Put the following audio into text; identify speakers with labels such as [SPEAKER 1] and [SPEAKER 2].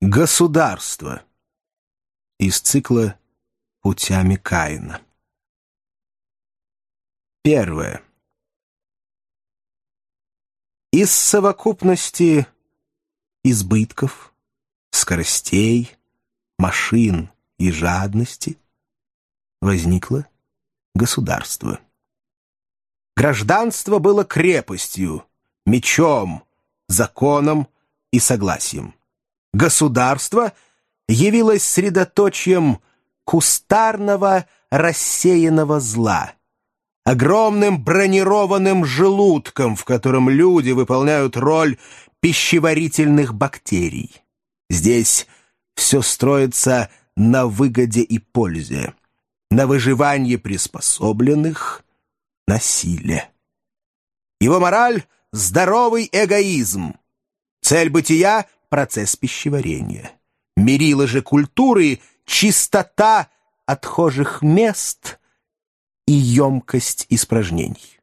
[SPEAKER 1] Государство из цикла «Путями Каина». Первое. Из совокупности избытков, скоростей, машин и жадности возникло государство. Гражданство было крепостью, мечом, законом и согласием государство явилось средоточием кустарного рассеянного зла, огромным бронированным желудком, в котором люди выполняют роль пищеварительных бактерий. Здесь все строится на выгоде и пользе, на выживании приспособленных, на силе. Его мораль — здоровый эгоизм. Цель бытия процесс пищеварения. Мерило же культуры — чистота отхожих мест и емкость испражнений.